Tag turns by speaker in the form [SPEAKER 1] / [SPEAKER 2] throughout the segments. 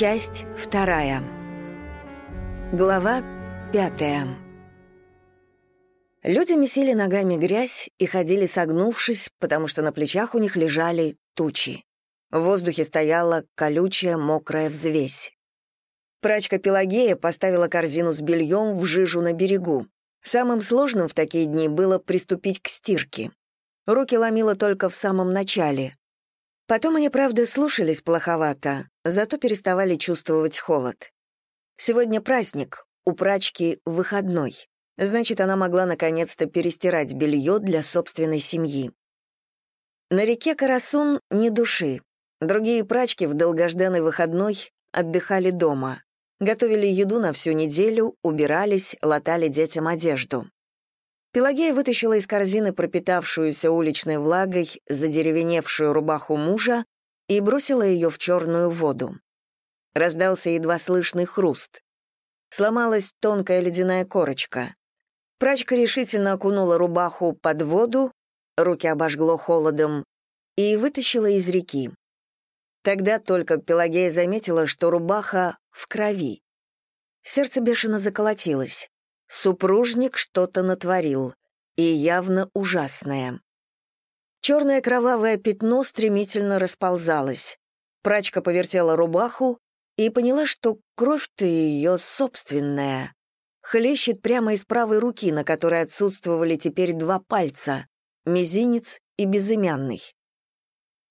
[SPEAKER 1] Часть вторая. Глава пятая. Люди месили ногами грязь и ходили согнувшись, потому что на плечах у них лежали тучи. В воздухе стояла колючая мокрая взвесь. Прачка Пелагея поставила корзину с бельем в жижу на берегу. Самым сложным в такие дни было приступить к стирке. Руки ломило только в самом начале. Потом они, правда, слушались плоховато, зато переставали чувствовать холод. Сегодня праздник, у прачки выходной. Значит, она могла наконец-то перестирать белье для собственной семьи. На реке Карасун ни души. Другие прачки в долгожданный выходной отдыхали дома. Готовили еду на всю неделю, убирались, латали детям одежду. Пелагея вытащила из корзины пропитавшуюся уличной влагой задеревеневшую рубаху мужа и бросила ее в черную воду. Раздался едва слышный хруст. Сломалась тонкая ледяная корочка. Прачка решительно окунула рубаху под воду, руки обожгло холодом, и вытащила из реки. Тогда только Пелагея заметила, что рубаха в крови. Сердце бешено заколотилось. Супружник что-то натворил, и явно ужасное. Черное кровавое пятно стремительно расползалось. Прачка повертела рубаху и поняла, что кровь-то ее собственная. Хлещет прямо из правой руки, на которой отсутствовали теперь два пальца — мизинец и безымянный.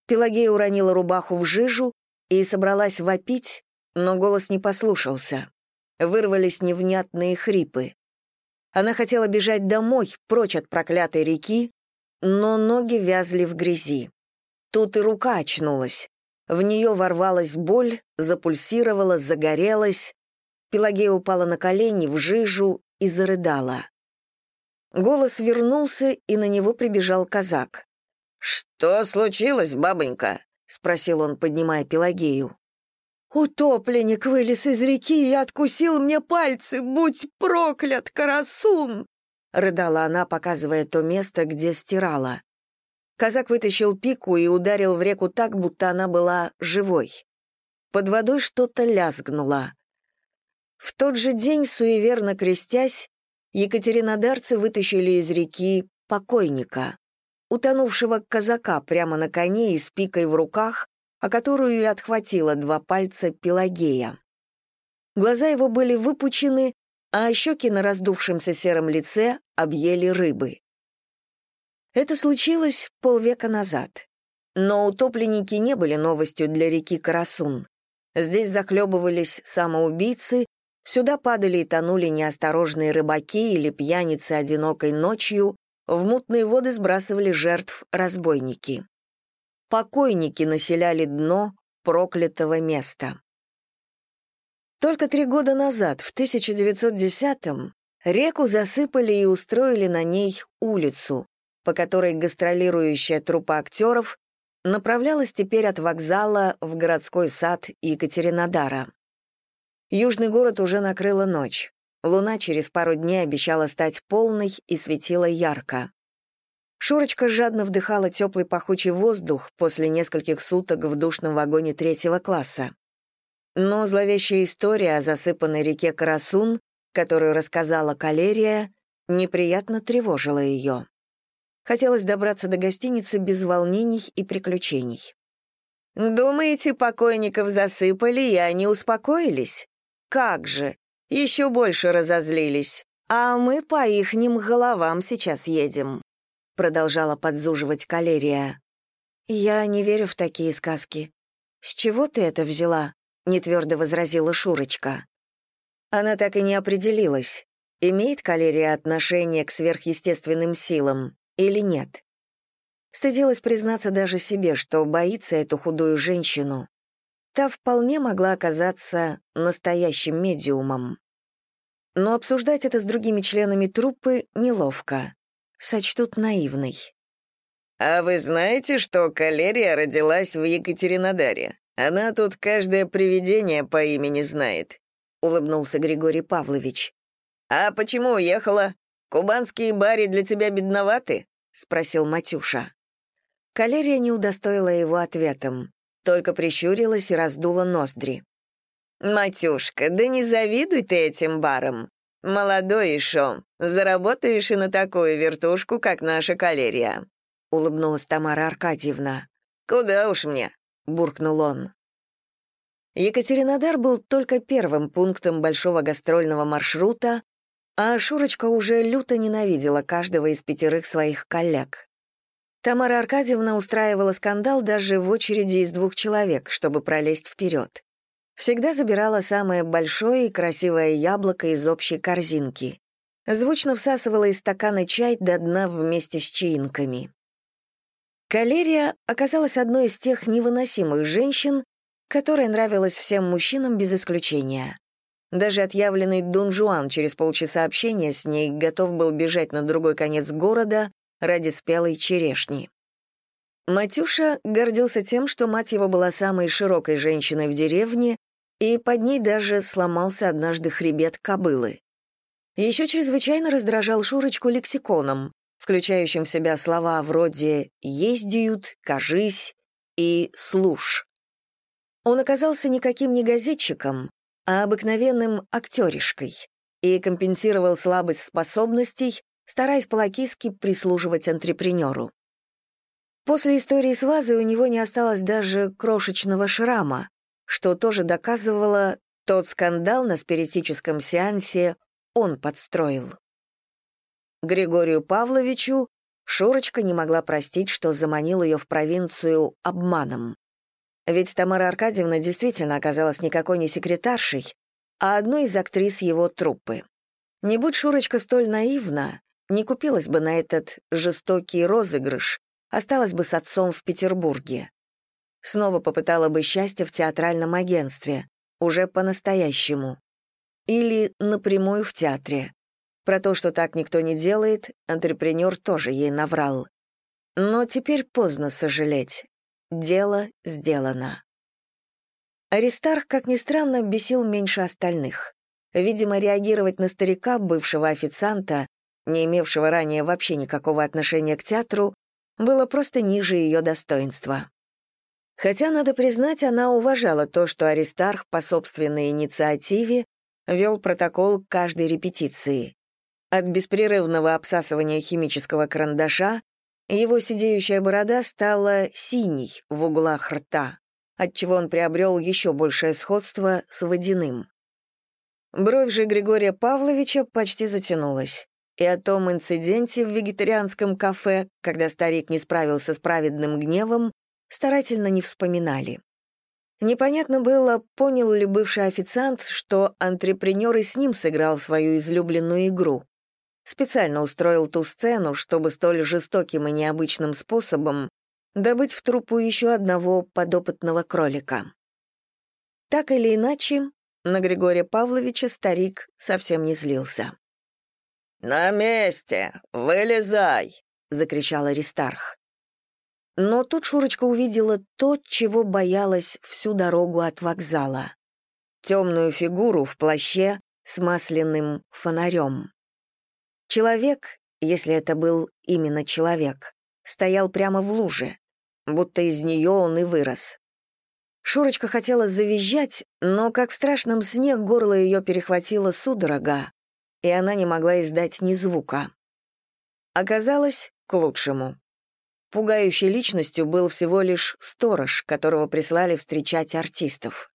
[SPEAKER 1] Пелагея уронила рубаху в жижу и собралась вопить, но голос не послушался. Вырвались невнятные хрипы. Она хотела бежать домой, прочь от проклятой реки, но ноги вязли в грязи. Тут и рука очнулась. В нее ворвалась боль, запульсировала, загорелась. Пелагея упала на колени в жижу и зарыдала. Голос вернулся, и на него прибежал казак. «Что случилось, бабонька?» — спросил он, поднимая Пелагею.
[SPEAKER 2] «Утопленник вылез из реки и откусил мне пальцы, будь проклят, карасун!» — рыдала она, показывая то место, где стирала.
[SPEAKER 1] Казак вытащил пику и ударил в реку так, будто она была живой. Под водой что-то лязгнуло. В тот же день, суеверно крестясь, екатеринодарцы вытащили из реки покойника, утонувшего казака прямо на коне и с пикой в руках, о которую и отхватила два пальца Пелагея. Глаза его были выпучены, а щеки на раздувшемся сером лице объели рыбы. Это случилось полвека назад. Но утопленники не были новостью для реки Карасун. Здесь захлебывались самоубийцы, сюда падали и тонули неосторожные рыбаки или пьяницы одинокой ночью, в мутные воды сбрасывали жертв разбойники покойники населяли дно проклятого места. Только три года назад, в 1910-м, реку засыпали и устроили на ней улицу, по которой гастролирующая труппа актеров направлялась теперь от вокзала в городской сад Екатеринодара. Южный город уже накрыла ночь. Луна через пару дней обещала стать полной и светила ярко. Шурочка жадно вдыхала теплый пахучий воздух после нескольких суток в душном вагоне третьего класса. Но зловещая история о засыпанной реке Карасун, которую рассказала Калерия, неприятно тревожила ее. Хотелось добраться до гостиницы без волнений и приключений. «Думаете, покойников засыпали, и они успокоились? Как же! Еще больше разозлились. А мы по ихним головам сейчас едем продолжала подзуживать Калерия. «Я не верю в такие сказки. С чего ты это взяла?» — нетвердо возразила Шурочка. Она так и не определилась, имеет Калерия отношение к сверхъестественным силам или нет. Стыдилась признаться даже себе, что боится эту худую женщину. Та вполне могла оказаться настоящим медиумом. Но обсуждать это с другими членами труппы неловко сочтут наивной.
[SPEAKER 3] «А вы знаете, что Калерия родилась в Екатеринодаре? Она тут каждое привидение по имени знает», — улыбнулся Григорий Павлович. «А почему уехала? Кубанские бари для тебя бедноваты?» — спросил Матюша.
[SPEAKER 1] Калерия не удостоила его ответом, только прищурилась и раздула ноздри.
[SPEAKER 3] «Матюшка, да не завидуй ты этим барам. Молодой еще, заработаешь и на такую вертушку, как наша калерия», — улыбнулась Тамара Аркадьевна. «Куда уж мне?» — буркнул он.
[SPEAKER 1] Екатеринодар был только первым пунктом большого гастрольного маршрута, а Шурочка уже люто ненавидела каждого из пятерых своих коллег. Тамара Аркадьевна устраивала скандал даже в очереди из двух человек, чтобы пролезть вперед. Всегда забирала самое большое и красивое яблоко из общей корзинки. Звучно всасывала из стакана чай до дна вместе с чаинками. Калерия оказалась одной из тех невыносимых женщин, которая нравилась всем мужчинам без исключения. Даже отъявленный Дун Жуан через полчаса общения с ней готов был бежать на другой конец города ради спелой черешни. Матюша гордился тем, что мать его была самой широкой женщиной в деревне, и под ней даже сломался однажды хребет кобылы. Еще чрезвычайно раздражал Шурочку лексиконом, включающим в себя слова вроде «ездиют», «кажись» и «служ». Он оказался никаким не газетчиком, а обыкновенным актеришкой и компенсировал слабость способностей, стараясь по-лакийски прислуживать антрепренеру. После истории с вазой у него не осталось даже крошечного шрама, что тоже доказывало, тот скандал на спиритическом сеансе он подстроил. Григорию Павловичу Шурочка не могла простить, что заманил ее в провинцию обманом. Ведь Тамара Аркадьевна действительно оказалась никакой не секретаршей, а одной из актрис его труппы. Не будь Шурочка столь наивна, не купилась бы на этот жестокий розыгрыш, осталась бы с отцом в Петербурге. Снова попытала бы счастье в театральном агентстве, уже по-настоящему. Или напрямую в театре. Про то, что так никто не делает, антрепренер тоже ей наврал. Но теперь поздно сожалеть. Дело сделано. Аристарх, как ни странно, бесил меньше остальных. Видимо, реагировать на старика, бывшего официанта, не имевшего ранее вообще никакого отношения к театру, было просто ниже ее достоинства. Хотя, надо признать, она уважала то, что Аристарх по собственной инициативе вел протокол каждой репетиции. От беспрерывного обсасывания химического карандаша его сидеющая борода стала синей в углах рта, отчего он приобрел еще большее сходство с водяным. Бровь же Григория Павловича почти затянулась. И о том инциденте в вегетарианском кафе, когда старик не справился с праведным гневом, старательно не вспоминали. Непонятно было, понял ли бывший официант, что антрепренер и с ним сыграл свою излюбленную игру специально устроил ту сцену, чтобы столь жестоким и необычным способом добыть в труппу еще одного подопытного кролика. Так или иначе, на Григория Павловича старик совсем не злился. «На месте! Вылезай!» — закричал Аристарх. Но тут Шурочка увидела то, чего боялась всю дорогу от вокзала. Темную фигуру в плаще с масляным фонарем. Человек, если это был именно человек, стоял прямо в луже, будто из нее он и вырос. Шурочка хотела завизжать, но, как в страшном сне, горло ее перехватило судорога, и она не могла издать ни звука. Оказалось, к лучшему. Пугающей личностью был всего лишь сторож, которого прислали встречать артистов.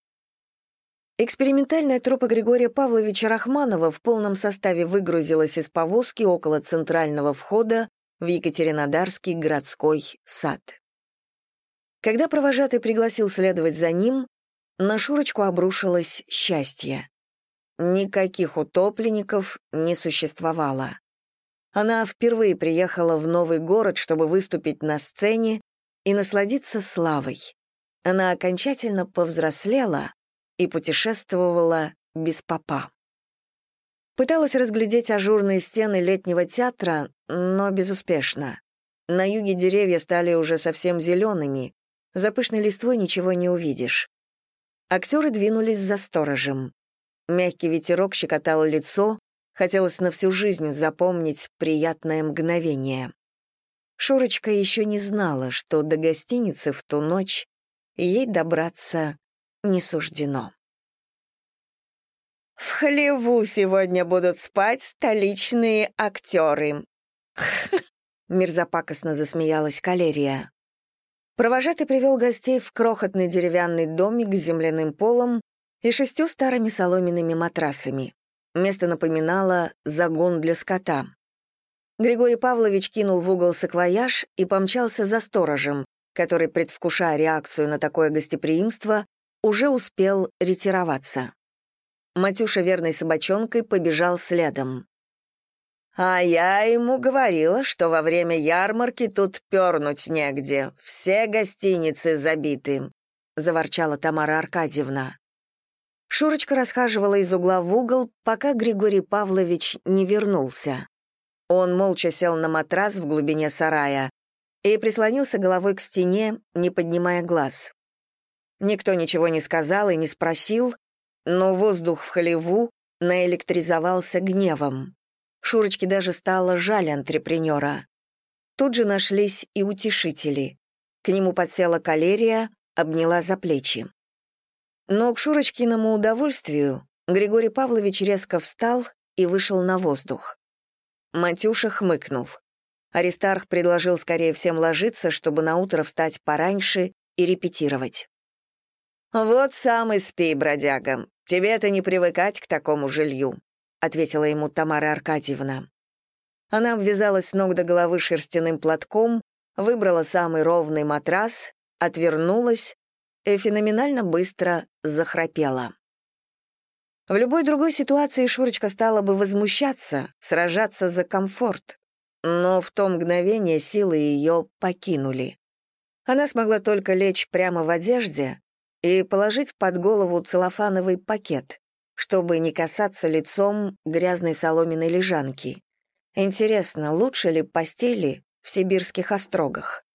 [SPEAKER 1] Экспериментальная труппа Григория Павловича Рахманова в полном составе выгрузилась из повозки около центрального входа в Екатеринодарский городской сад. Когда провожатый пригласил следовать за ним, на Шурочку обрушилось счастье. Никаких утопленников не существовало. Она впервые приехала в новый город, чтобы выступить на сцене и насладиться славой. Она окончательно повзрослела, и путешествовала без попа. Пыталась разглядеть ажурные стены летнего театра, но безуспешно. На юге деревья стали уже совсем зелеными, за пышной листвой ничего не увидишь. Актеры двинулись за сторожем. Мягкий ветерок щекотал лицо, хотелось на всю жизнь запомнить приятное мгновение. Шурочка еще не знала, что до гостиницы в ту ночь ей добраться не суждено.
[SPEAKER 2] В хлеву сегодня будут спать столичные актеры.
[SPEAKER 1] Мерзопакостно засмеялась Калерия. Провожатый привел гостей в крохотный деревянный домик с земляным полом и шестью старыми соломенными матрасами. Место напоминало загон для скота. Григорий Павлович кинул в угол саквояж и помчался за сторожем, который, предвкушая реакцию на такое гостеприимство, уже успел ретироваться. Матюша верной собачонкой побежал следом.
[SPEAKER 2] «А я ему говорила, что во время ярмарки тут пернуть негде, все гостиницы забиты», — заворчала Тамара Аркадьевна.
[SPEAKER 1] Шурочка расхаживала из угла в угол, пока Григорий Павлович не вернулся. Он молча сел на матрас в глубине сарая и прислонился головой к стене, не поднимая глаз. Никто ничего не сказал и не спросил, но воздух в халеву наэлектризовался гневом. Шурочке даже стало жаль антрепренера. Тут же нашлись и утешители. К нему подсела калерия, обняла за плечи. Но к Шурочкиному удовольствию Григорий Павлович резко встал и вышел на воздух. Матюша хмыкнул. Аристарх предложил скорее всем ложиться, чтобы наутро встать пораньше и репетировать.
[SPEAKER 2] «Вот сам и спи, бродяга. Тебе-то не привыкать к такому жилью», ответила ему Тамара Аркадьевна.
[SPEAKER 1] Она обвязалась с ног до головы шерстяным платком, выбрала самый ровный матрас, отвернулась и феноменально быстро захрапела. В любой другой ситуации Шурочка стала бы возмущаться, сражаться за комфорт, но в то мгновение силы ее покинули. Она смогла только лечь прямо в одежде и положить под голову целлофановый пакет, чтобы не касаться лицом грязной соломенной лежанки. Интересно, лучше ли постели в сибирских острогах?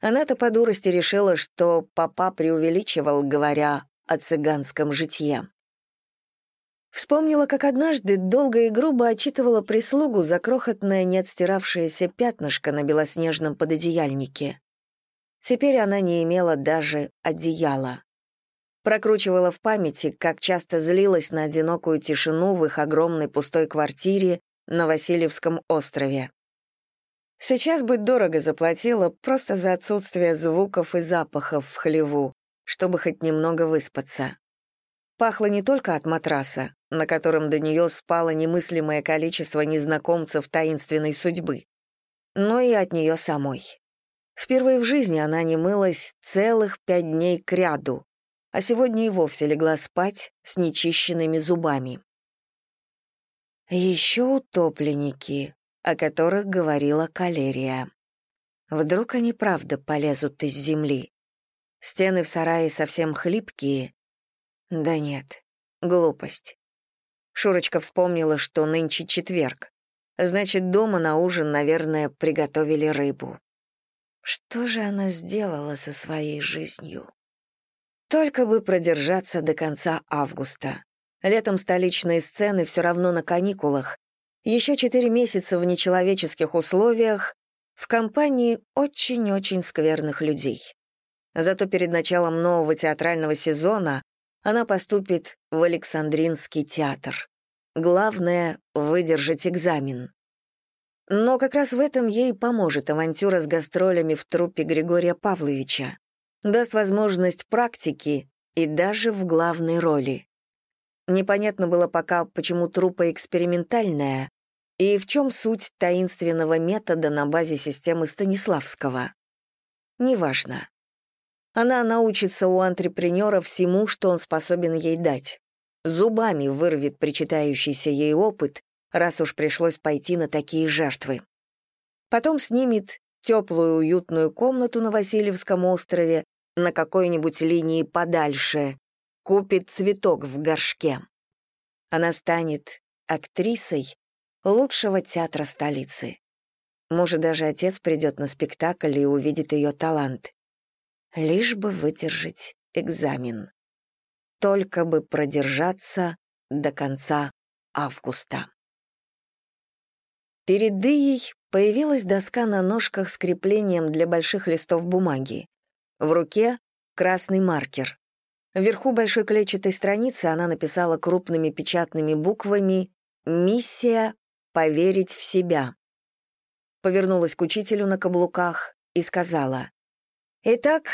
[SPEAKER 1] Она-то по дурости решила, что папа преувеличивал, говоря о цыганском житье. Вспомнила, как однажды долго и грубо отчитывала прислугу за крохотное неотстиравшееся пятнышко на белоснежном пододеяльнике. Теперь она не имела даже одеяла. Прокручивала в памяти, как часто злилась на одинокую тишину в их огромной пустой квартире на Васильевском острове. Сейчас бы дорого заплатила просто за отсутствие звуков и запахов в хлеву, чтобы хоть немного выспаться. Пахло не только от матраса, на котором до нее спало немыслимое количество незнакомцев таинственной судьбы, но и от нее самой. Впервые в жизни она не мылась целых пять дней кряду, а сегодня и вовсе легла спать с нечищенными зубами. Еще утопленники, о которых говорила калерия. Вдруг они правда полезут из земли? Стены в сарае совсем хлипкие? Да нет, глупость. Шурочка вспомнила, что нынче четверг. Значит, дома на ужин, наверное, приготовили рыбу. Что же она сделала со своей жизнью? Только бы продержаться до конца августа. Летом столичные сцены все равно на каникулах. Еще четыре месяца в нечеловеческих условиях в компании очень-очень скверных людей. Зато перед началом нового театрального сезона она поступит в Александринский театр. Главное — выдержать экзамен. Но как раз в этом ей поможет авантюра с гастролями в труппе Григория Павловича даст возможность практики и даже в главной роли. Непонятно было пока, почему трупа экспериментальная и в чем суть таинственного метода на базе системы Станиславского. Неважно. Она научится у антрепренера всему, что он способен ей дать. Зубами вырвет причитающийся ей опыт, раз уж пришлось пойти на такие жертвы. Потом снимет теплую уютную комнату на Васильевском острове на какой-нибудь линии подальше, купит цветок в горшке. Она станет актрисой лучшего театра столицы. Может, даже отец придет на спектакль и увидит ее талант. Лишь бы выдержать экзамен. Только бы продержаться до конца августа. Перед Дыей появилась доска на ножках с креплением для больших листов бумаги. В руке — красный маркер. Вверху большой клетчатой страницы она написала крупными печатными буквами «Миссия — поверить в себя». Повернулась к учителю на каблуках и сказала, «Итак,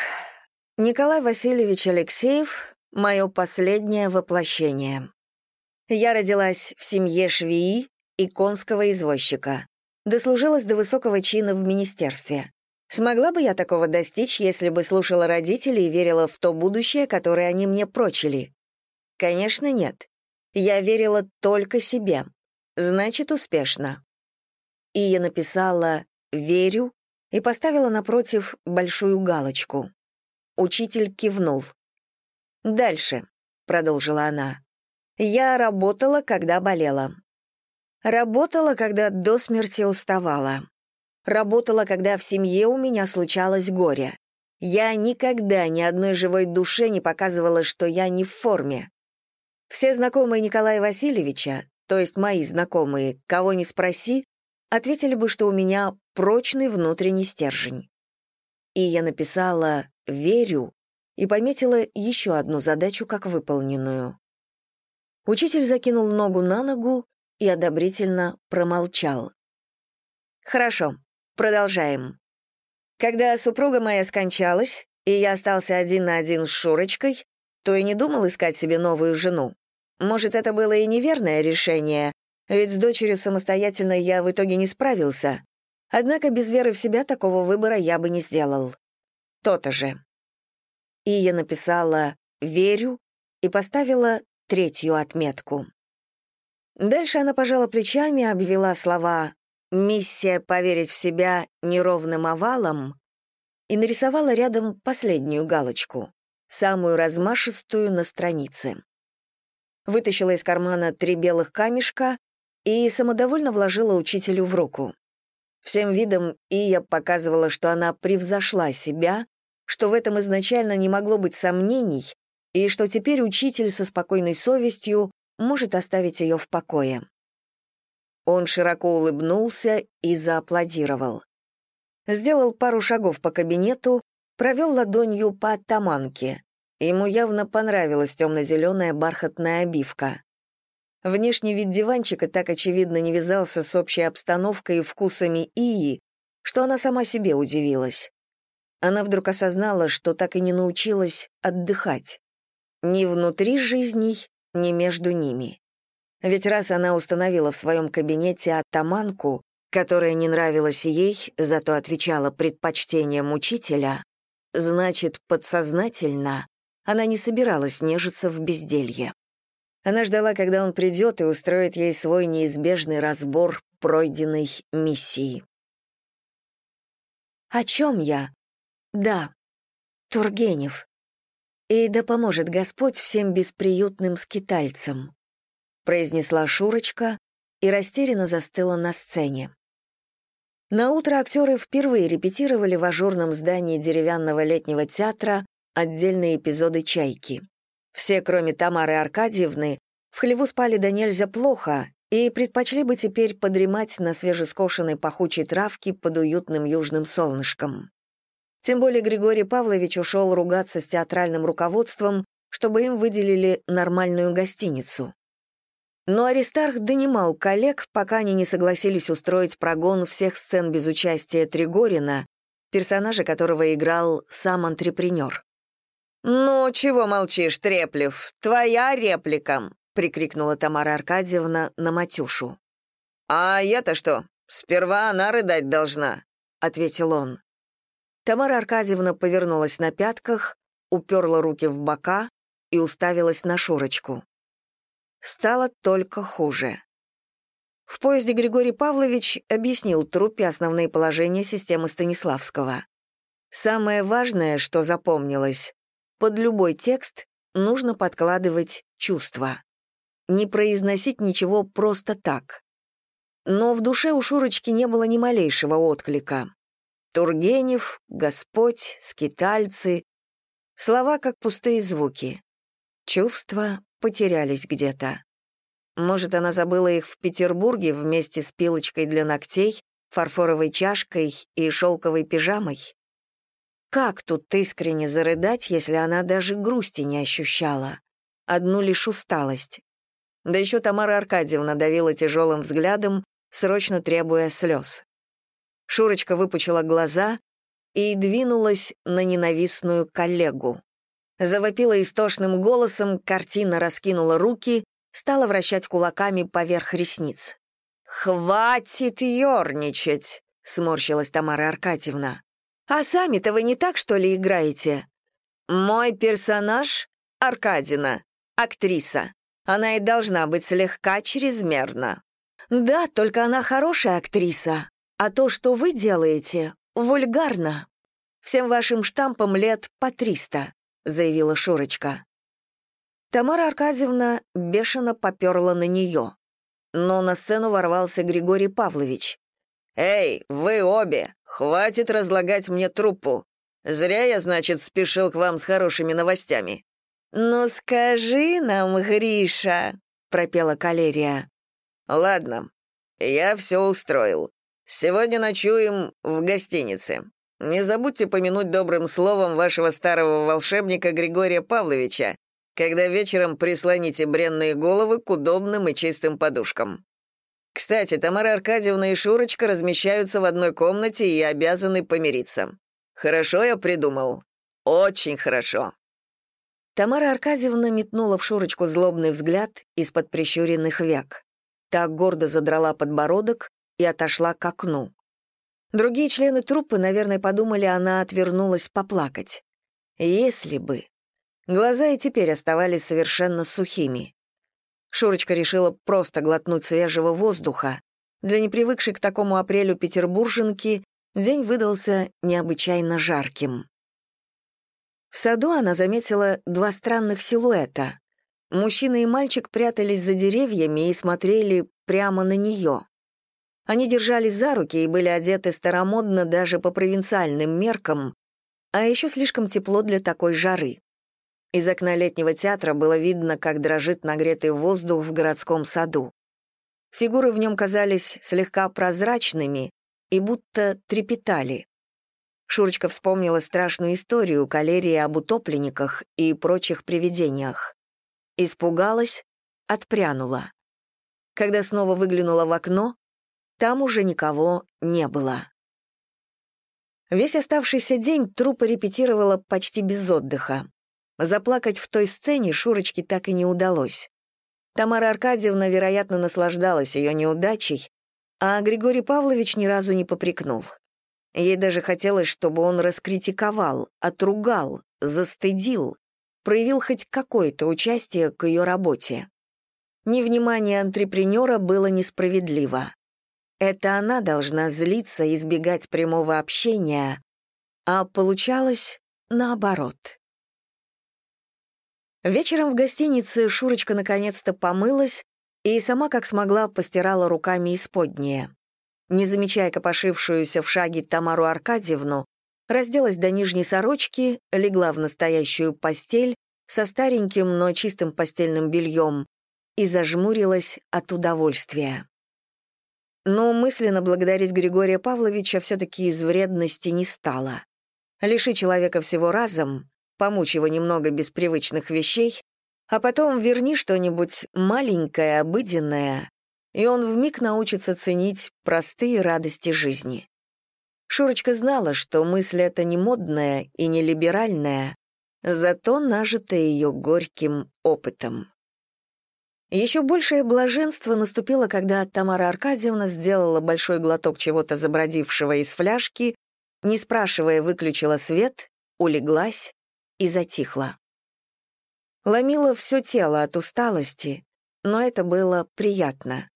[SPEAKER 1] Николай Васильевич Алексеев — мое последнее воплощение. Я родилась в семье швеи и конского извозчика. Дослужилась до высокого чина в министерстве. Смогла бы я такого достичь, если бы слушала родителей и верила в то будущее, которое они мне прочили? Конечно, нет. Я верила только себе. Значит, успешно. И я написала «верю» и поставила напротив большую галочку. Учитель кивнул. «Дальше», — продолжила она. «Я работала, когда болела. Работала, когда до смерти уставала. Работала, когда в семье у меня случалось горе. Я никогда ни одной живой душе не показывала, что я не в форме. Все знакомые Николая Васильевича, то есть мои знакомые, кого ни спроси, ответили бы, что у меня прочный внутренний стержень. И я написала «верю» и пометила еще одну задачу как выполненную. Учитель закинул ногу на ногу и одобрительно промолчал. «Хорошо, Продолжаем. Когда супруга моя скончалась, и я остался один на один с Шурочкой, то и не думал искать себе новую жену. Может, это было и неверное решение, ведь с дочерью самостоятельно я в итоге не справился. Однако без веры в себя такого выбора я бы не сделал. То-то же. И я написала «верю» и поставила третью отметку. Дальше она пожала плечами, обвела слова Миссия поверить в себя неровным овалом и нарисовала рядом последнюю галочку, самую размашистую на странице. Вытащила из кармана три белых камешка и самодовольно вложила учителю в руку. Всем видом Ия показывала, что она превзошла себя, что в этом изначально не могло быть сомнений, и что теперь учитель со спокойной совестью может оставить ее в покое. Он широко улыбнулся и зааплодировал. Сделал пару шагов по кабинету, провел ладонью по оттаманке. Ему явно понравилась темно-зеленая бархатная обивка. Внешний вид диванчика так очевидно не вязался с общей обстановкой и вкусами Ии, что она сама себе удивилась. Она вдруг осознала, что так и не научилась отдыхать. Ни внутри жизней, ни между ними. Ведь раз она установила в своем кабинете атаманку, которая не нравилась ей, зато отвечала предпочтением учителя, значит, подсознательно она не собиралась нежиться в безделье. Она ждала, когда он придет и устроит ей свой неизбежный разбор пройденной миссии. «О чем я?» «Да, Тургенев. И да поможет Господь всем бесприютным скитальцам произнесла Шурочка и растерянно застыла на сцене. На утро актеры впервые репетировали в ажурном здании деревянного летнего театра отдельные эпизоды «Чайки». Все, кроме Тамары Аркадьевны, в хлеву спали до нельзя плохо и предпочли бы теперь подремать на свежескошенной пахучей травке под уютным южным солнышком. Тем более Григорий Павлович ушел ругаться с театральным руководством, чтобы им выделили нормальную гостиницу. Но Аристарх донимал коллег, пока они не согласились устроить прогон всех сцен без участия Тригорина, персонажа которого играл сам антрепренер. «Ну, чего молчишь, Треплев? Твоя реплика!» — прикрикнула Тамара Аркадьевна на Матюшу. «А я-то что? Сперва она рыдать должна», — ответил он. Тамара Аркадьевна повернулась на пятках, уперла руки в бока и уставилась на Шурочку стало только хуже. В поезде Григорий Павлович объяснил труппе основные положения системы Станиславского. Самое важное, что запомнилось, под любой текст нужно подкладывать чувства. Не произносить ничего просто так. Но в душе у Шурочки не было ни малейшего отклика. Тургенев, Господь, скитальцы. Слова как пустые звуки. Чувства потерялись где-то. Может, она забыла их в Петербурге вместе с пилочкой для ногтей, фарфоровой чашкой и шелковой пижамой? Как тут искренне зарыдать, если она даже грусти не ощущала? Одну лишь усталость. Да еще Тамара Аркадьевна давила тяжелым взглядом, срочно требуя слез. Шурочка выпучила глаза и двинулась на ненавистную коллегу. Завопила истошным голосом, картина раскинула руки, стала вращать кулаками поверх ресниц. «Хватит ерничать!» — сморщилась Тамара Аркадьевна. «А сами-то вы не так, что ли, играете?» «Мой персонаж — Аркадина, актриса. Она и должна быть слегка чрезмерна». «Да, только она хорошая актриса. А то, что вы делаете, вульгарно. Всем вашим штампам лет по триста», — заявила Шурочка. Тамара Аркадьевна бешено поперла на нее. Но на сцену ворвался Григорий Павлович. «Эй, вы обе! Хватит разлагать мне труппу! Зря я, значит, спешил к вам с хорошими новостями». «Ну скажи нам, Гриша», — пропела Калерия. «Ладно, я все устроил. Сегодня ночуем в гостинице. Не забудьте помянуть добрым словом вашего старого волшебника Григория Павловича, когда вечером прислоните бренные головы к удобным и чистым подушкам. Кстати, Тамара Аркадьевна и Шурочка размещаются в одной комнате и обязаны помириться. Хорошо я придумал. Очень хорошо. Тамара Аркадьевна метнула в Шурочку злобный взгляд из-под прищуренных век. Так гордо задрала подбородок и отошла к окну. Другие члены труппы, наверное, подумали, она отвернулась поплакать. Если бы. Глаза и теперь оставались совершенно сухими. Шурочка решила просто глотнуть свежего воздуха. Для непривыкшей к такому апрелю петербурженки день выдался необычайно жарким. В саду она заметила два странных силуэта. Мужчина и мальчик прятались за деревьями и смотрели прямо на нее. Они держались за руки и были одеты старомодно даже по провинциальным меркам, а еще слишком тепло для такой жары. Из окна летнего театра было видно, как дрожит нагретый воздух в городском саду. Фигуры в нем казались слегка прозрачными и будто трепетали. Шурочка вспомнила страшную историю калерии об утопленниках и прочих привидениях. Испугалась, отпрянула. Когда снова выглянула в окно, там уже никого не было. Весь оставшийся день труппа репетировала почти без отдыха. Заплакать в той сцене Шурочке так и не удалось. Тамара Аркадьевна, вероятно, наслаждалась ее неудачей, а Григорий Павлович ни разу не попрекнул. Ей даже хотелось, чтобы он раскритиковал, отругал, застыдил, проявил хоть какое-то участие к ее работе. Невнимание антрепренера было несправедливо. Это она должна злиться, и избегать прямого общения, а получалось наоборот. Вечером в гостинице Шурочка наконец-то помылась и сама как смогла постирала руками исподнее. Не замечая копошившуюся в шаге Тамару Аркадьевну, разделась до нижней сорочки, легла в настоящую постель со стареньким, но чистым постельным бельем и зажмурилась от удовольствия. Но мысленно благодарить Григория Павловича все-таки из вредности не стала. Лиши человека всего разом, помучь его немного без привычных вещей, а потом верни что-нибудь маленькое, обыденное, и он вмиг научится ценить простые радости жизни. Шурочка знала, что мысль эта не модная и не либеральная, зато нажитая ее горьким опытом. Еще большее блаженство наступило, когда Тамара Аркадьевна сделала большой глоток чего-то забродившего из фляжки, не спрашивая, выключила свет, улеглась и затихла. Ломило все тело от усталости, но это было приятно.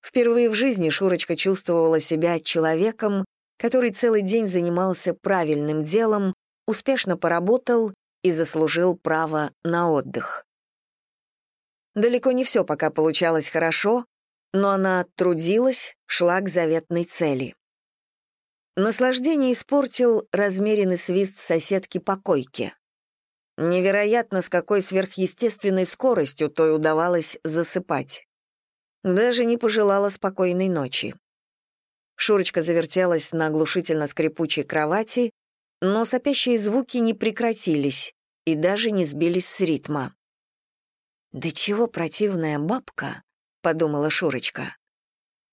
[SPEAKER 1] Впервые в жизни Шурочка чувствовала себя человеком, который целый день занимался правильным делом, успешно поработал и заслужил право на отдых. Далеко не все пока получалось хорошо, но она трудилась, шла к заветной цели. Наслаждение испортил размеренный свист соседки по койке. Невероятно, с какой сверхъестественной скоростью той удавалось засыпать. Даже не пожелала спокойной ночи. Шурочка завертелась на оглушительно скрипучей кровати но сопящие звуки не прекратились и даже не сбились с ритма. «Да чего противная бабка», — подумала Шурочка.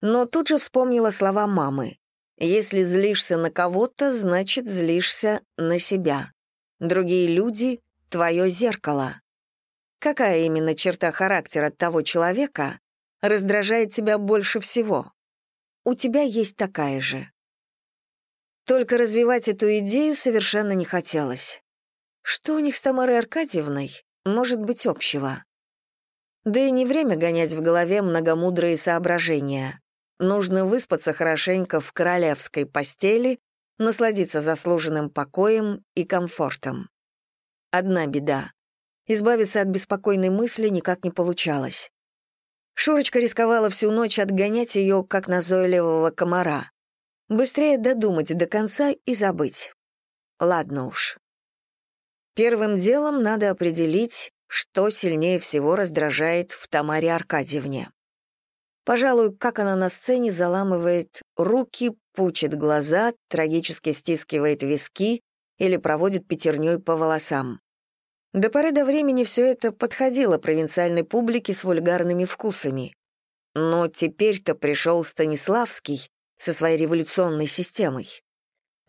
[SPEAKER 1] Но тут же вспомнила слова мамы. «Если злишься на кого-то, значит, злишься на себя. Другие люди — твое зеркало». Какая именно черта характера того человека раздражает тебя больше всего? У тебя есть такая же. Только развивать эту идею совершенно не хотелось. Что у них с Тамарой Аркадьевной может быть общего? Да и не время гонять в голове многомудрые соображения. Нужно выспаться хорошенько в королевской постели, насладиться заслуженным покоем и комфортом. Одна беда. Избавиться от беспокойной мысли никак не получалось. Шурочка рисковала всю ночь отгонять ее, как назойливого комара. Быстрее додумать до конца и забыть. Ладно уж. Первым делом надо определить, что сильнее всего раздражает в Тамаре Аркадьевне. Пожалуй, как она на сцене заламывает руки, пучит глаза, трагически стискивает виски или проводит пятерней по волосам. До поры до времени все это подходило провинциальной публике с вульгарными вкусами. Но теперь-то пришел Станиславский со своей революционной системой.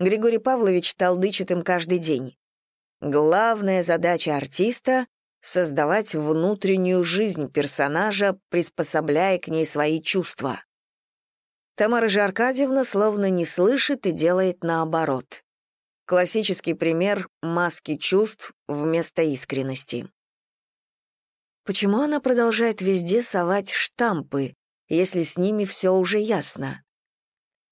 [SPEAKER 1] Григорий Павлович толдычит им каждый день. Главная задача артиста — создавать внутреннюю жизнь персонажа, приспособляя к ней свои чувства. Тамара же Аркадьевна словно не слышит и делает наоборот. Классический пример маски чувств вместо искренности. Почему она продолжает везде совать штампы, если с ними все уже ясно?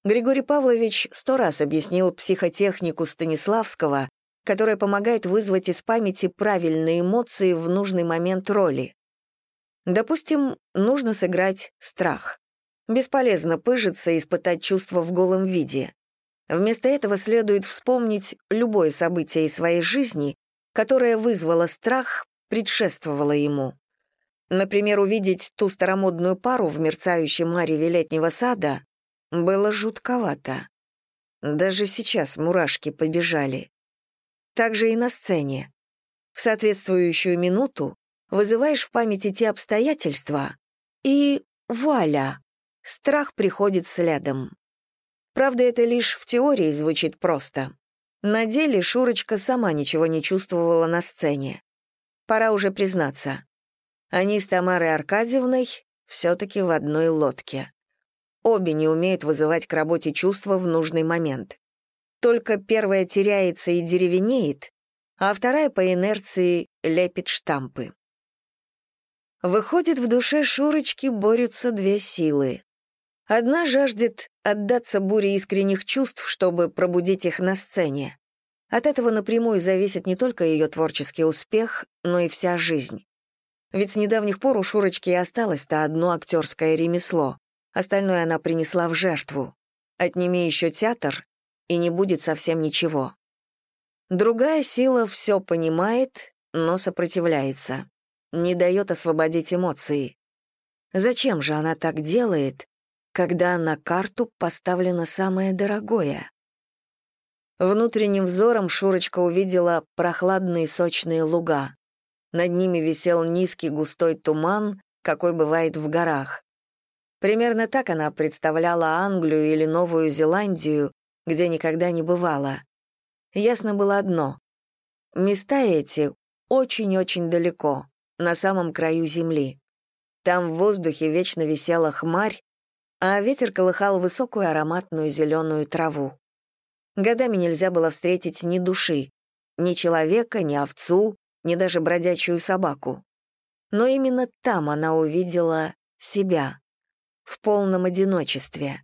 [SPEAKER 1] Григорий Павлович сто раз объяснил психотехнику Станиславского, которая помогает вызвать из памяти правильные эмоции в нужный момент роли. Допустим, нужно сыграть страх. Бесполезно пыжиться и испытать чувство в голом виде. Вместо этого следует вспомнить любое событие из своей жизни, которое вызвало страх, предшествовало ему. Например, увидеть ту старомодную пару в мерцающем мареве летнего сада было жутковато. Даже сейчас мурашки побежали. Так же и на сцене. В соответствующую минуту вызываешь в памяти те обстоятельства, и вуаля, страх приходит следом. Правда, это лишь в теории звучит просто. На деле Шурочка сама ничего не чувствовала на сцене. Пора уже признаться. Они с Тамарой Аркадьевной все-таки в одной лодке. Обе не умеют вызывать к работе чувства в нужный момент. Только первая теряется и деревенеет, а вторая по инерции лепит штампы. Выходит, в душе Шурочки борются две силы Одна жаждет отдаться буре искренних чувств, чтобы пробудить их на сцене. От этого напрямую зависит не только ее творческий успех, но и вся жизнь. Ведь с недавних пор у Шурочки осталось-то одно актерское ремесло. Остальное она принесла в жертву. Отними еще театр, и не будет совсем ничего. Другая сила все понимает, но сопротивляется. Не дает освободить эмоции. Зачем же она так делает, когда на карту поставлено самое дорогое. Внутренним взором Шурочка увидела прохладные сочные луга. Над ними висел низкий густой туман, какой бывает в горах. Примерно так она представляла Англию или Новую Зеландию, где никогда не бывала. Ясно было одно. Места эти очень-очень далеко, на самом краю земли. Там в воздухе вечно висела хмарь, а ветер колыхал высокую ароматную зеленую траву. Годами нельзя было встретить ни души, ни человека, ни овцу, ни даже бродячую собаку. Но именно там она увидела себя, в полном одиночестве.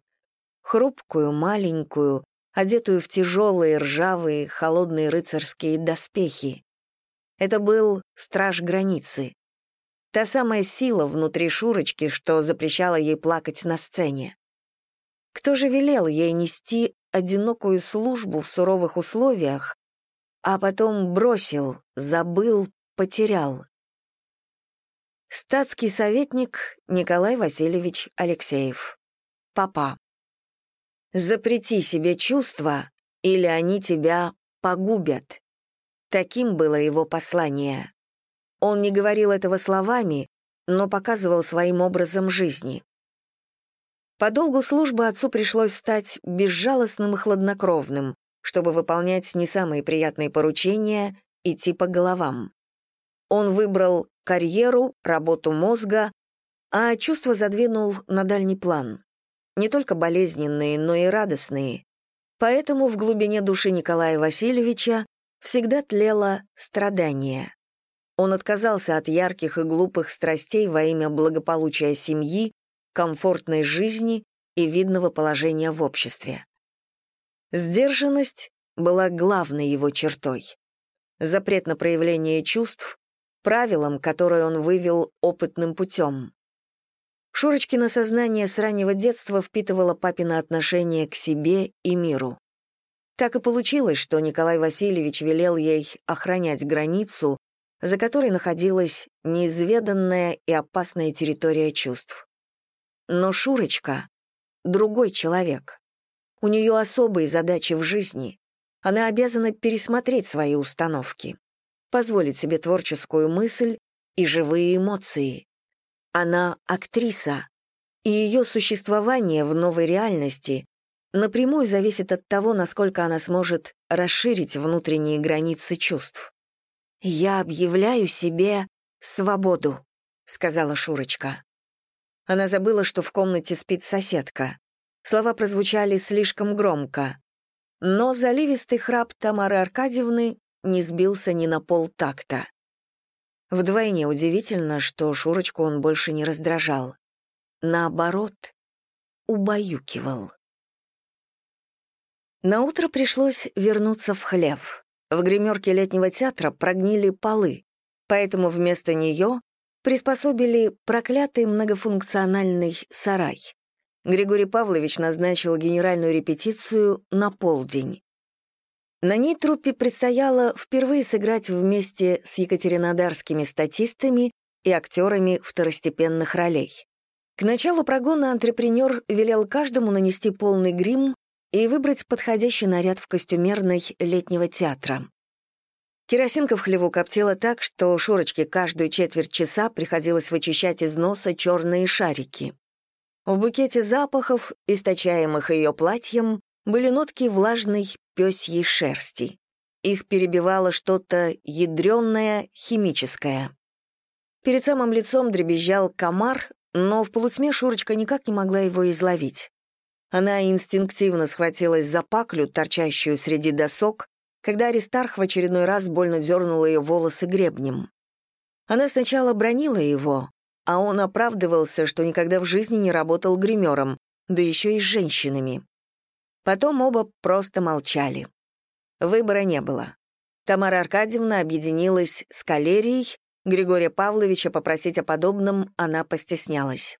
[SPEAKER 1] Хрупкую, маленькую, одетую в тяжелые, ржавые, холодные рыцарские доспехи. Это был страж границы. Та самая сила внутри Шурочки, что запрещала ей плакать на сцене. Кто же велел ей нести одинокую службу в суровых условиях, а потом бросил, забыл, потерял? Статский советник Николай Васильевич Алексеев. Папа. Запрети себе чувства, или они тебя погубят. Таким было его послание. Он не говорил этого словами, но показывал своим образом жизни. По долгу службы отцу пришлось стать безжалостным и хладнокровным, чтобы выполнять не самые приятные поручения, идти по головам. Он выбрал карьеру, работу мозга, а чувства задвинул на дальний план. Не только болезненные, но и радостные. Поэтому в глубине души Николая Васильевича всегда тлело страдание. Он отказался от ярких и глупых страстей во имя благополучия семьи, комфортной жизни и видного положения в обществе. Сдержанность была главной его чертой. Запрет на проявление чувств — правилом, которое он вывел опытным путем. Шурочкино сознание с раннего детства впитывало папино отношение к себе и миру. Так и получилось, что Николай Васильевич велел ей охранять границу, за которой находилась неизведанная и опасная территория чувств. Но Шурочка — другой человек. У нее особые задачи в жизни. Она обязана пересмотреть свои установки, позволить себе творческую мысль и живые эмоции. Она актриса, и ее существование в новой реальности напрямую зависит от того, насколько она сможет расширить внутренние границы чувств. «Я объявляю себе свободу», — сказала Шурочка. Она забыла, что в комнате спит соседка. Слова прозвучали слишком громко. Но заливистый храп Тамары Аркадьевны не сбился ни на полтакта. Вдвойне удивительно, что Шурочку он больше не раздражал. Наоборот, убаюкивал. Наутро пришлось вернуться в хлев. В гримерке летнего театра прогнили полы, поэтому вместо нее приспособили проклятый многофункциональный сарай. Григорий Павлович назначил генеральную репетицию на полдень. На ней труппе предстояло впервые сыграть вместе с екатеринодарскими статистами и актерами второстепенных ролей. К началу прогона антрепренер велел каждому нанести полный грим и выбрать подходящий наряд в костюмерной летнего театра. Керосинка в хлеву коптила так, что Шурочке каждую четверть часа приходилось вычищать из носа черные шарики. В букете запахов, источаемых ее платьем, были нотки влажной пёсьей шерсти. Их перебивало что-то ядрёное, химическое. Перед самым лицом дребезжал комар, но в полутьме Шурочка никак не могла его изловить. Она инстинктивно схватилась за паклю, торчащую среди досок, когда Аристарх в очередной раз больно дернул ее волосы гребнем. Она сначала бронила его, а он оправдывался, что никогда в жизни не работал гримером, да еще и с женщинами. Потом оба просто молчали. Выбора не было. Тамара Аркадьевна объединилась с Калерией, Григория Павловича попросить о подобном она постеснялась.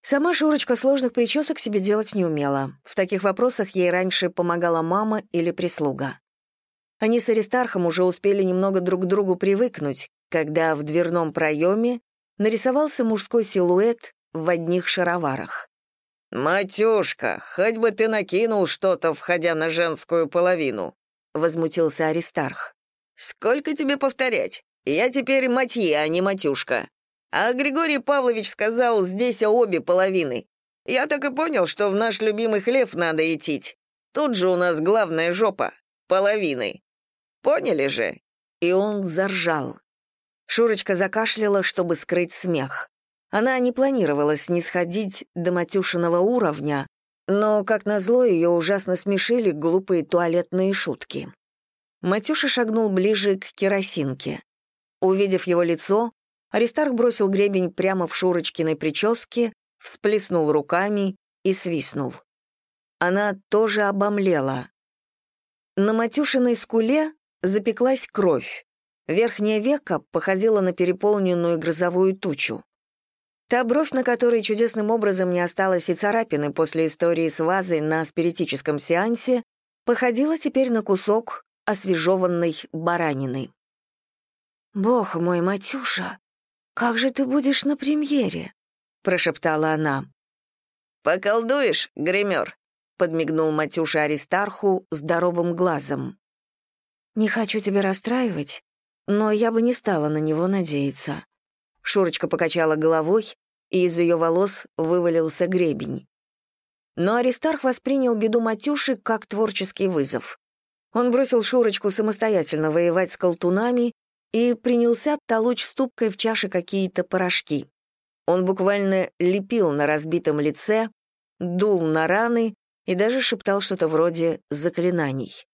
[SPEAKER 1] Сама Шурочка сложных причесок себе делать не умела. В таких вопросах ей раньше помогала мама или прислуга. Они с Аристархом уже успели немного друг к другу привыкнуть, когда в дверном проеме нарисовался мужской силуэт в одних шароварах.
[SPEAKER 3] «Матюшка, хоть бы ты накинул что-то, входя на женскую половину», — возмутился Аристарх. «Сколько тебе повторять? Я теперь Матье, а не Матюшка. А Григорий Павлович сказал, здесь обе половины. Я так и понял, что в наш любимый хлев надо идти. Тут же у нас главная жопа. Половины. Поняли же?»
[SPEAKER 1] И он заржал. Шурочка закашляла, чтобы скрыть смех. Она не планировала снисходить до Матюшиного уровня, но, как назло, ее ужасно смешили глупые туалетные шутки. Матюша шагнул ближе к керосинке. Увидев его лицо, Аристарх бросил гребень прямо в Шурочкиной прическе, всплеснул руками и свистнул. Она тоже обомлела. На Матюшиной скуле запеклась кровь. Верхнее веко походило на переполненную грозовую тучу. Та бровь, на которой чудесным образом не осталось и царапины после истории с вазой на спиритическом сеансе, походила теперь на кусок освежеванной баранины. «Бог мой, Матюша, «Как же ты будешь на премьере?» — прошептала она.
[SPEAKER 3] «Поколдуешь, гример?»
[SPEAKER 1] — подмигнул Матюша Аристарху здоровым глазом. «Не хочу тебя расстраивать, но я бы не стала на него надеяться». Шурочка покачала головой, и из ее волос вывалился гребень. Но Аристарх воспринял беду Матюши как творческий вызов. Он бросил Шурочку самостоятельно воевать с колтунами и принялся толочь ступкой в чаше какие-то порошки. Он буквально лепил на разбитом лице, дул на раны и даже шептал что-то вроде заклинаний.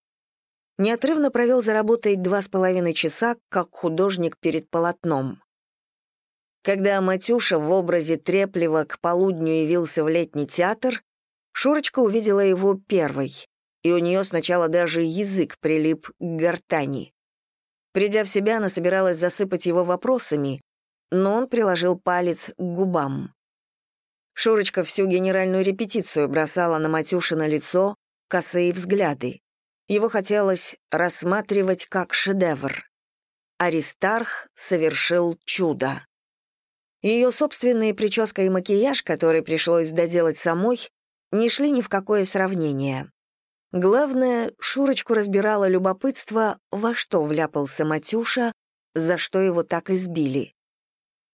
[SPEAKER 1] Неотрывно провел за работой два с половиной часа, как художник перед полотном. Когда Матюша в образе треплева к полудню явился в летний театр, Шурочка увидела его первой, и у нее сначала даже язык прилип к гортани. Придя в себя, она собиралась засыпать его вопросами, но он приложил палец к губам. Шурочка всю генеральную репетицию бросала на Матюшина лицо косые взгляды. Его хотелось рассматривать как шедевр. Аристарх совершил чудо. Ее собственные прическа и макияж, который пришлось доделать самой, не шли ни в какое сравнение. Главное, Шурочку разбирало любопытство, во что вляпался Матюша, за что его так избили.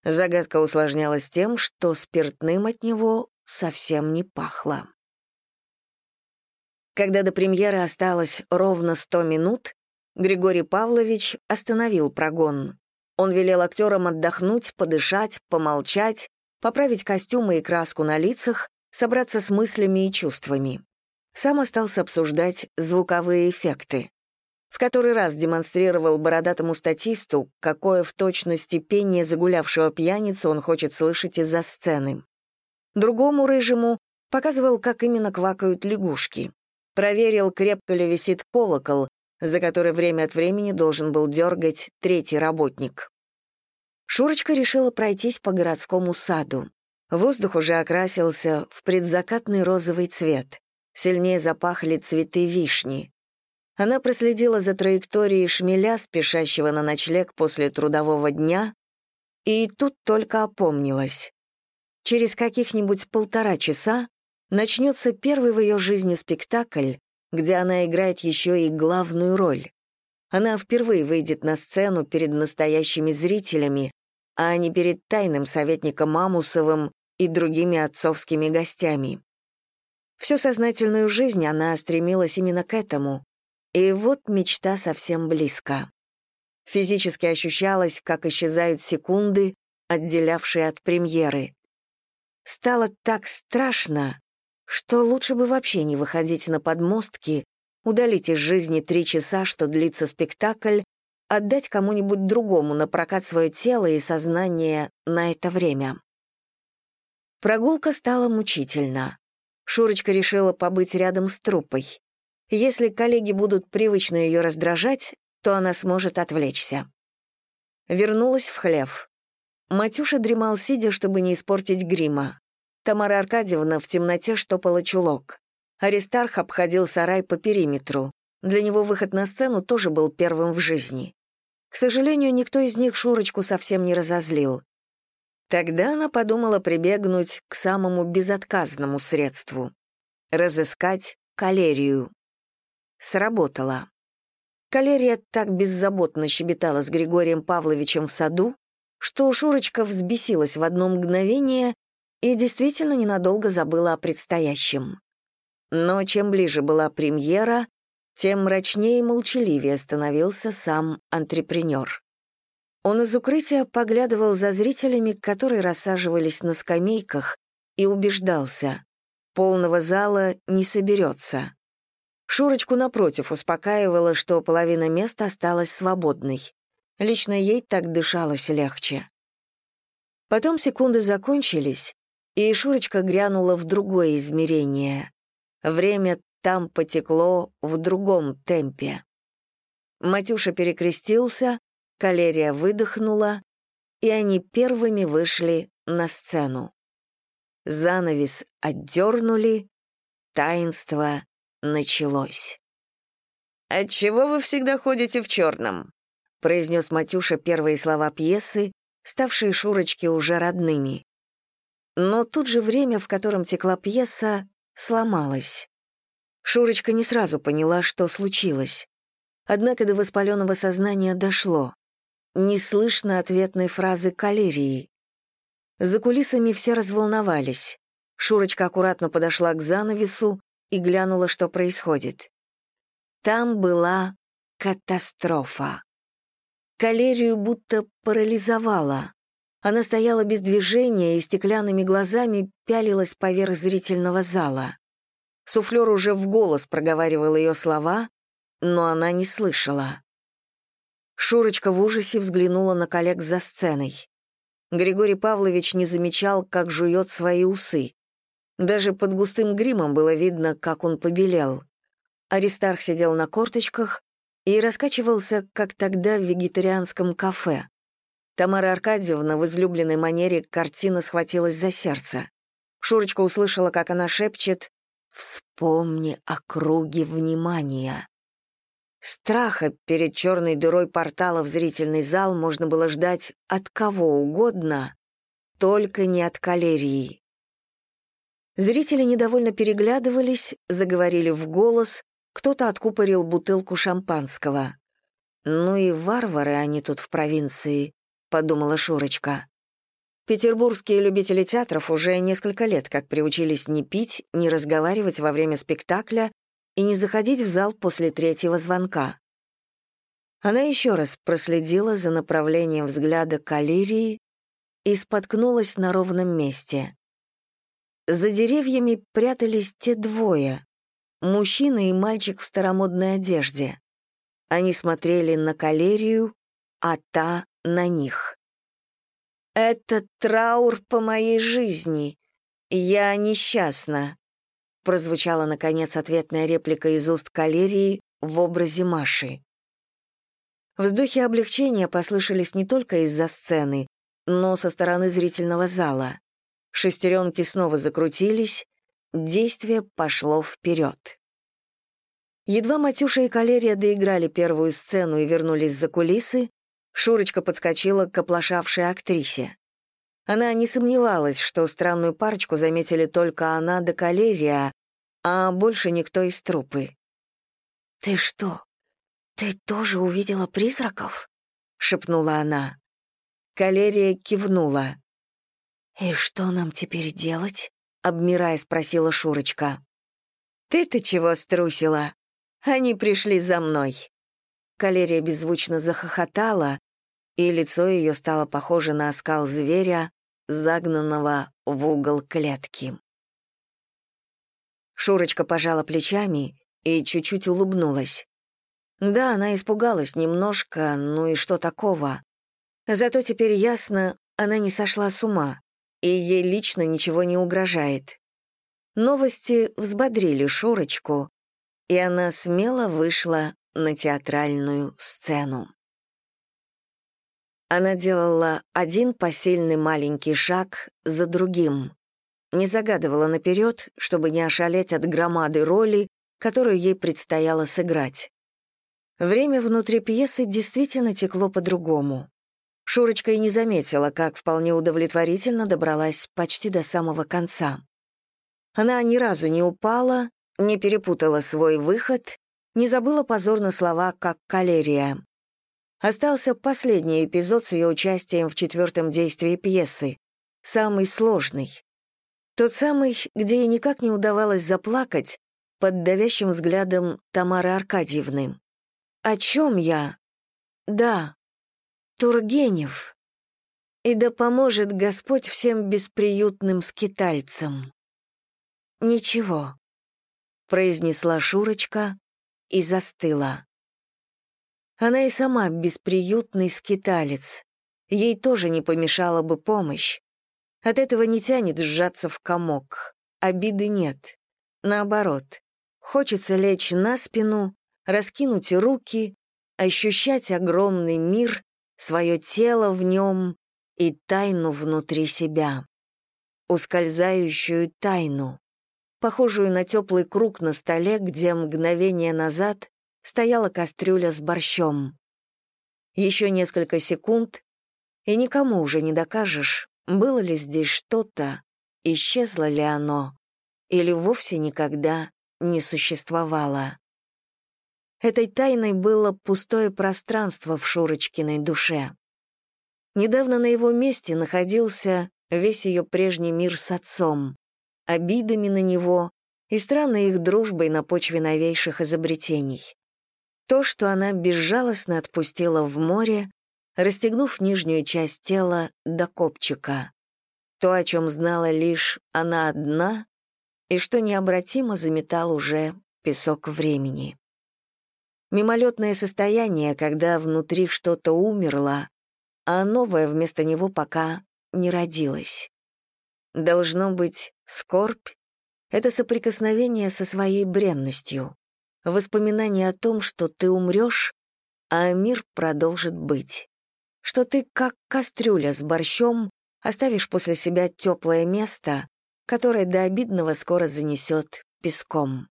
[SPEAKER 1] Загадка усложнялась тем, что спиртным от него совсем не пахло. Когда до премьеры осталось ровно сто минут, Григорий Павлович остановил прогон. Он велел актерам отдохнуть, подышать, помолчать, поправить костюмы и краску на лицах, собраться с мыслями и чувствами. Сам остался обсуждать звуковые эффекты в который раз демонстрировал бородатому статисту, какое в точности пение загулявшего пьяницы он хочет слышать из-за сцены. Другому рыжему показывал, как именно квакают лягушки. Проверил, крепко ли висит колокол, за который время от времени должен был дергать третий работник. Шурочка решила пройтись по городскому саду. Воздух уже окрасился в предзакатный розовый цвет. Сильнее запахли цветы вишни. Она проследила за траекторией шмеля, спешащего на ночлег после трудового дня, и тут только опомнилась. Через каких-нибудь полтора часа начнется первый в ее жизни спектакль, где она играет еще и главную роль. Она впервые выйдет на сцену перед настоящими зрителями, а не перед тайным советником Амусовым и другими отцовскими гостями. Всю сознательную жизнь она стремилась именно к этому и вот мечта совсем близко. Физически ощущалось, как исчезают секунды, отделявшие от премьеры. Стало так страшно, что лучше бы вообще не выходить на подмостки, удалить из жизни три часа, что длится спектакль, отдать кому-нибудь другому на прокат свое тело и сознание на это время. Прогулка стала мучительна. Шурочка решила побыть рядом с трупой. Если коллеги будут привычно ее раздражать, то она сможет отвлечься. Вернулась в хлев. Матюша дремал сидя, чтобы не испортить грима. Тамара Аркадьевна в темноте штопала чулок. Аристарх обходил сарай по периметру. Для него выход на сцену тоже был первым в жизни. К сожалению, никто из них Шурочку совсем не разозлил. Тогда она подумала прибегнуть к самому безотказному средству — разыскать калерию. Сработало. Калерия так беззаботно щебетала с Григорием Павловичем в саду, что Шурочка взбесилась в одно мгновение и действительно ненадолго забыла о предстоящем. Но чем ближе была премьера, тем мрачнее и молчаливее становился сам антрепренер. Он из укрытия поглядывал за зрителями, которые рассаживались на скамейках, и убеждался — полного зала не соберется. Шурочку, напротив, успокаивала, что половина места осталась свободной. Лично ей так дышалось легче. Потом секунды закончились, и Шурочка грянула в другое измерение. Время там потекло в другом темпе. Матюша перекрестился, калерия выдохнула, и они первыми вышли на сцену. Занавес отдернули, таинство началось. «Отчего вы всегда ходите в черном?» произнес Матюша первые слова пьесы, ставшие Шурочке уже родными. Но тут же время, в котором текла пьеса, сломалось. Шурочка не сразу поняла, что случилось. Однако до воспаленного сознания дошло. Не слышно ответной фразы калерии. За кулисами все разволновались. Шурочка аккуратно подошла к занавесу и глянула, что происходит. Там была катастрофа. Калерию будто парализовала. Она стояла без движения и стеклянными глазами пялилась поверх зрительного зала. Суфлер уже в голос проговаривал ее слова, но она не слышала. Шурочка в ужасе взглянула на коллег за сценой. Григорий Павлович не замечал, как жует свои усы. Даже под густым гримом было видно, как он побелел. Аристарх сидел на корточках и раскачивался, как тогда в вегетарианском кафе. Тамара Аркадьевна в излюбленной манере картина схватилась за сердце. Шурочка услышала, как она шепчет «Вспомни о круге внимания». Страха перед черной дырой портала в зрительный зал можно было ждать от кого угодно, только не от калерии. Зрители недовольно переглядывались, заговорили в голос, кто-то откупорил бутылку шампанского. «Ну и варвары они тут в провинции», — подумала Шурочка. Петербургские любители театров уже несколько лет как приучились не пить, не разговаривать во время спектакля и не заходить в зал после третьего звонка. Она еще раз проследила за направлением взгляда калерии и споткнулась на ровном месте. За деревьями прятались те двое — мужчина и мальчик в старомодной одежде. Они смотрели на калерию, а та — на них. «Это траур по моей жизни. Я несчастна», прозвучала, наконец, ответная реплика из уст калерии в образе Маши. Вздохи облегчения послышались не только из-за сцены, но со стороны зрительного зала. Шестеренки снова закрутились, действие пошло вперед. Едва Матюша и Калерия доиграли первую сцену и вернулись за кулисы, Шурочка подскочила к оплошавшей актрисе. Она не сомневалась, что странную парочку заметили только она да Калерия, а больше никто из трупы. «Ты что, ты тоже увидела призраков?» — шепнула она. Калерия кивнула. «И что нам теперь делать?» — обмирая спросила Шурочка. «Ты-то чего струсила? Они пришли за мной». Калерия беззвучно захохотала, и лицо ее стало похоже на оскал зверя, загнанного в угол клетки. Шурочка пожала плечами и чуть-чуть улыбнулась. Да, она испугалась немножко, ну и что такого? Зато теперь ясно, она не сошла с ума, и ей лично ничего не угрожает. Новости взбодрили Шурочку, и она смело вышла на театральную сцену. Она делала один посильный маленький шаг за другим. Не загадывала наперед, чтобы не ошалеть от громады роли, которую ей предстояло сыграть. Время внутри пьесы действительно текло по-другому. Шурочка и не заметила, как вполне удовлетворительно добралась почти до самого конца. Она ни разу не упала, не перепутала свой выход, не забыла позорно слова, как калерия. Остался последний эпизод с ее участием в четвертом действии пьесы, самый сложный. Тот самый, где ей никак не удавалось заплакать под давящим взглядом Тамары Аркадьевны. «О чем я?» «Да, Тургенев. И да поможет Господь всем бесприютным скитальцам». «Ничего», — произнесла Шурочка и застыла. Она и сама бесприютный скиталец. Ей тоже не помешала бы помощь. От этого не тянет сжаться в комок. Обиды нет. Наоборот, хочется лечь на спину, раскинуть руки, ощущать огромный мир, свое тело в нем и тайну внутри себя. Ускользающую тайну, похожую на теплый круг на столе, где мгновение назад стояла кастрюля с борщом. Еще несколько секунд, и никому уже не докажешь, было ли здесь что-то, исчезло ли оно, или вовсе никогда не существовало. Этой тайной было пустое пространство в Шурочкиной душе. Недавно на его месте находился весь ее прежний мир с отцом, обидами на него и странной их дружбой на почве новейших изобретений. То, что она безжалостно отпустила в море, расстегнув нижнюю часть тела до копчика. То, о чем знала лишь она одна, и что необратимо заметал уже песок времени. Мимолетное состояние, когда внутри что-то умерло, а новое вместо него пока не родилось. Должно быть, скорбь — это соприкосновение со своей бренностью, воспоминание о том, что ты умрешь, а мир продолжит быть, что ты, как кастрюля с борщом, оставишь после себя теплое место, которое до обидного скоро занесет песком.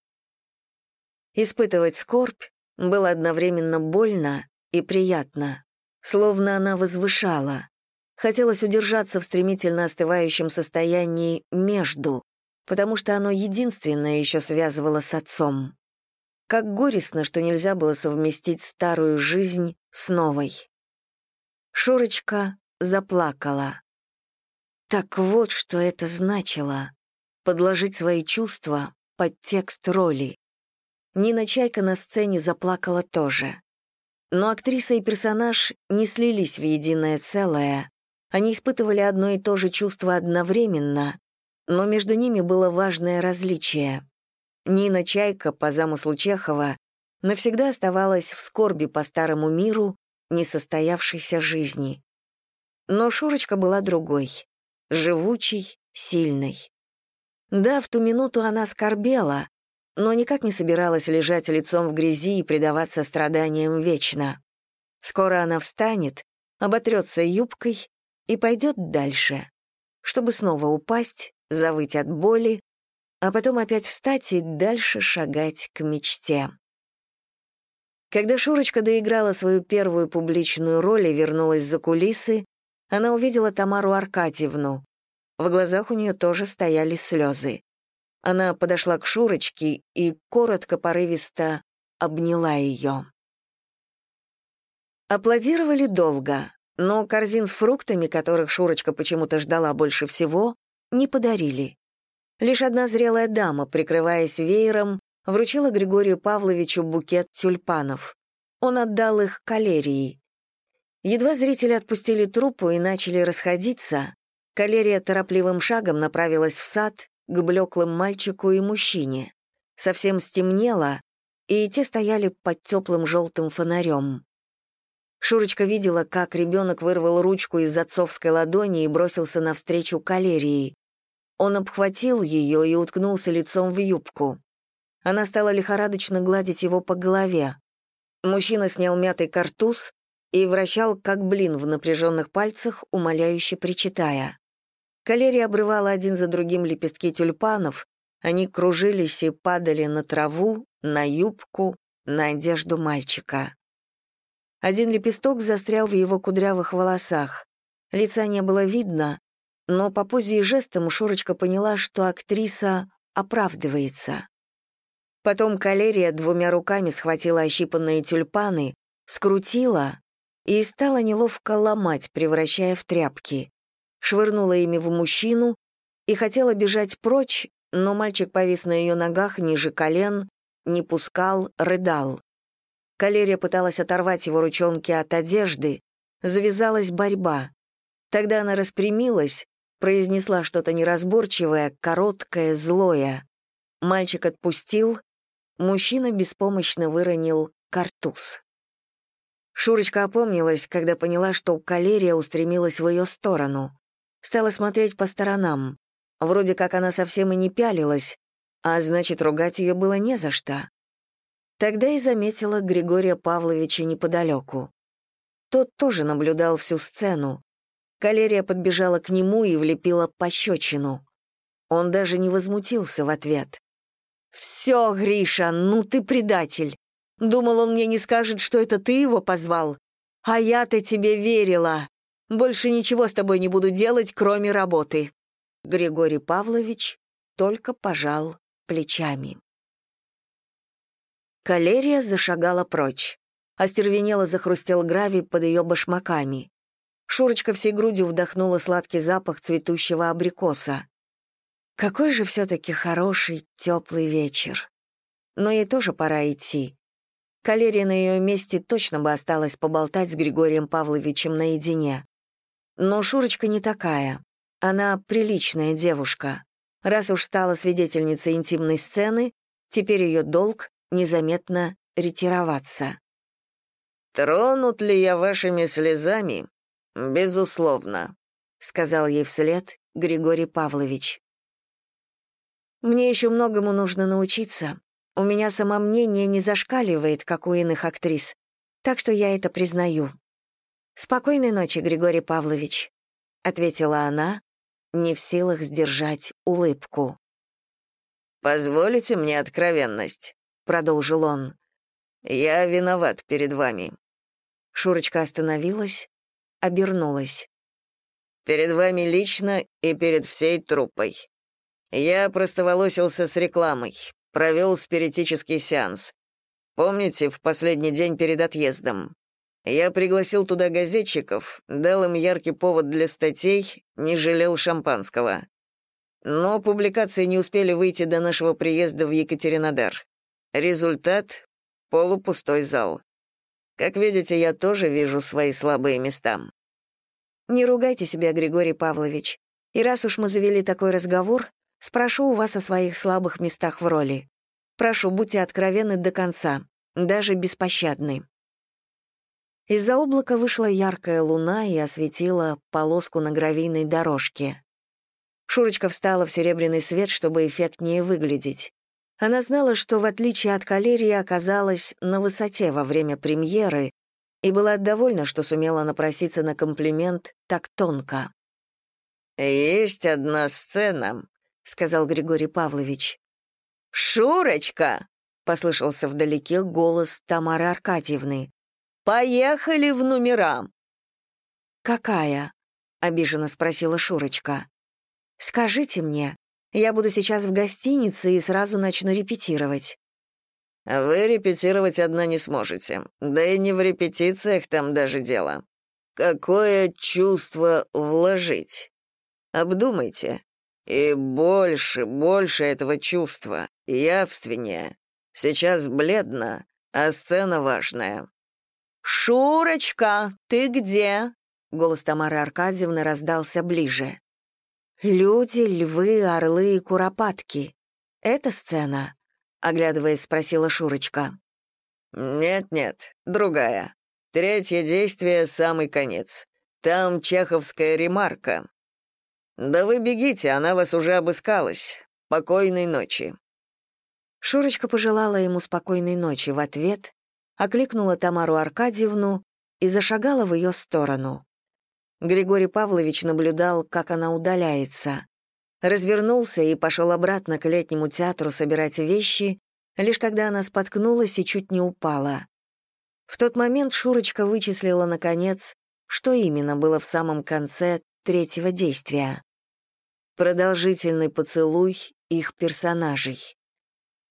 [SPEAKER 1] Испытывать скорбь было одновременно больно и приятно, словно она возвышала. Хотелось удержаться в стремительно остывающем состоянии между, потому что оно единственное еще связывало с отцом. Как горестно, что нельзя было совместить старую жизнь с новой. Шурочка заплакала. Так вот, что это значило — подложить свои чувства под текст роли. Нина Чайка на сцене заплакала тоже. Но актриса и персонаж не слились в единое целое. Они испытывали одно и то же чувство одновременно, но между ними было важное различие. Нина Чайка, по замыслу Чехова, навсегда оставалась в скорби по старому миру несостоявшейся жизни. Но Шурочка была другой живучий, сильный. Да, в ту минуту она скорбела, но никак не собиралась лежать лицом в грязи и предаваться страданиям вечно. Скоро она встанет, оботрется юбкой и пойдет дальше, чтобы снова упасть, завыть от боли, а потом опять встать и дальше шагать к мечте. Когда Шурочка доиграла свою первую публичную роль и вернулась за кулисы, она увидела Тамару Аркадьевну. В глазах у нее тоже стояли слезы. Она подошла к Шурочке и коротко, порывисто обняла ее. Аплодировали долго, но корзин с фруктами, которых Шурочка почему-то ждала больше всего, не подарили. Лишь одна зрелая дама, прикрываясь веером, вручила Григорию Павловичу букет тюльпанов. Он отдал их калерии. Едва зрители отпустили труппу и начали расходиться, калерия торопливым шагом направилась в сад к блеклым мальчику и мужчине. Совсем стемнело, и те стояли под теплым желтым фонарем. Шурочка видела, как ребенок вырвал ручку из отцовской ладони и бросился навстречу калерии. Он обхватил ее и уткнулся лицом в юбку. Она стала лихорадочно гладить его по голове. Мужчина снял мятый картуз и вращал, как блин в напряженных пальцах, умоляюще причитая. Калерия обрывала один за другим лепестки тюльпанов, они кружились и падали на траву, на юбку, на одежду мальчика. Один лепесток застрял в его кудрявых волосах. Лица не было видно, но по позе и жестам Шурочка поняла, что актриса оправдывается. Потом калерия двумя руками схватила ощипанные тюльпаны, скрутила и стала неловко ломать, превращая в тряпки. Швырнула ими в мужчину и хотела бежать прочь, но мальчик повис на ее ногах ниже колен, не пускал, рыдал. Калерия пыталась оторвать его ручонки от одежды, завязалась борьба. Тогда она распрямилась, произнесла что-то неразборчивое, короткое, злое. Мальчик отпустил, мужчина беспомощно выронил картуз. Шурочка опомнилась, когда поняла, что калерия устремилась в ее сторону. Стала смотреть по сторонам. Вроде как она совсем и не пялилась, а значит, ругать ее было не за что. Тогда и заметила Григория Павловича неподалеку. Тот тоже наблюдал всю сцену. Калерия подбежала к нему и влепила пощечину. Он даже не возмутился в ответ. «Все, Гриша, ну ты предатель. Думал, он мне не скажет, что это ты его позвал? А я-то тебе верила. Больше ничего с тобой не буду делать, кроме работы». Григорий Павлович только пожал плечами. Калерия зашагала прочь. Остервенело захрустел гравий под ее башмаками. Шурочка всей грудью вдохнула сладкий запах цветущего абрикоса. Какой же все-таки хороший, теплый вечер. Но ей тоже пора идти. Калерия на ее месте точно бы осталась поболтать с Григорием Павловичем наедине. Но Шурочка не такая. Она приличная девушка. Раз уж стала свидетельницей интимной сцены, теперь ее долг — незаметно ретироваться.
[SPEAKER 3] «Тронут ли я вашими слезами?» «Безусловно», — сказал ей вслед Григорий Павлович.
[SPEAKER 1] «Мне еще многому нужно научиться. У меня самомнение не зашкаливает, как у иных актрис, так что я это признаю. Спокойной ночи, Григорий Павлович», — ответила она, не в силах сдержать улыбку.
[SPEAKER 3] «Позволите мне откровенность», — продолжил он. «Я виноват перед вами».
[SPEAKER 1] Шурочка остановилась, обернулась.
[SPEAKER 3] «Перед вами лично и перед всей труппой. Я простоволосился с рекламой, провел спиритический сеанс. Помните, в последний день перед отъездом? Я пригласил туда газетчиков, дал им яркий повод для статей, не жалел шампанского. Но публикации не успели выйти до нашего приезда в Екатеринодар. Результат — полупустой зал. Как видите, я тоже вижу свои слабые места.
[SPEAKER 1] Не ругайте себя, Григорий Павлович. И раз уж мы завели такой разговор, спрошу у вас о своих слабых местах в роли. Прошу, будьте откровенны до конца, даже беспощадны. Из-за облака вышла яркая луна и осветила полоску на гравийной дорожке. Шурочка встала в серебряный свет, чтобы эффектнее выглядеть. Она знала, что, в отличие от калерии, оказалась на высоте во время премьеры и была довольна, что сумела напроситься на комплимент так тонко.
[SPEAKER 3] «Есть одна сцена», — сказал Григорий Павлович. «Шурочка!» — послышался вдалеке голос Тамары Аркадьевны. «Поехали в номера!»
[SPEAKER 1] «Какая?» — обиженно спросила Шурочка. «Скажите мне, я буду сейчас в гостинице и сразу начну репетировать».
[SPEAKER 3] «Вы репетировать одна не сможете. Да и не в репетициях там даже дело. Какое чувство вложить? Обдумайте. И больше, больше этого чувства, явственнее. Сейчас бледно, а сцена важная».
[SPEAKER 1] «Шурочка, ты где?» Голос Тамары Аркадьевны раздался ближе. «Люди, львы, орлы и куропатки. Это сцена?» — оглядываясь, спросила Шурочка.
[SPEAKER 3] «Нет-нет, другая. Третье действие — самый конец. Там чеховская ремарка. Да вы бегите, она вас уже обыскалась. Покойной ночи».
[SPEAKER 1] Шурочка пожелала ему спокойной ночи в ответ, окликнула Тамару Аркадьевну и зашагала в ее сторону. Григорий Павлович наблюдал, как она удаляется. Развернулся и пошел обратно к летнему театру собирать вещи, лишь когда она споткнулась и чуть не упала. В тот момент Шурочка вычислила, наконец, что именно было в самом конце третьего действия. Продолжительный поцелуй их персонажей.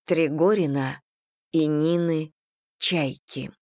[SPEAKER 1] Тригорина и Нины Чайки.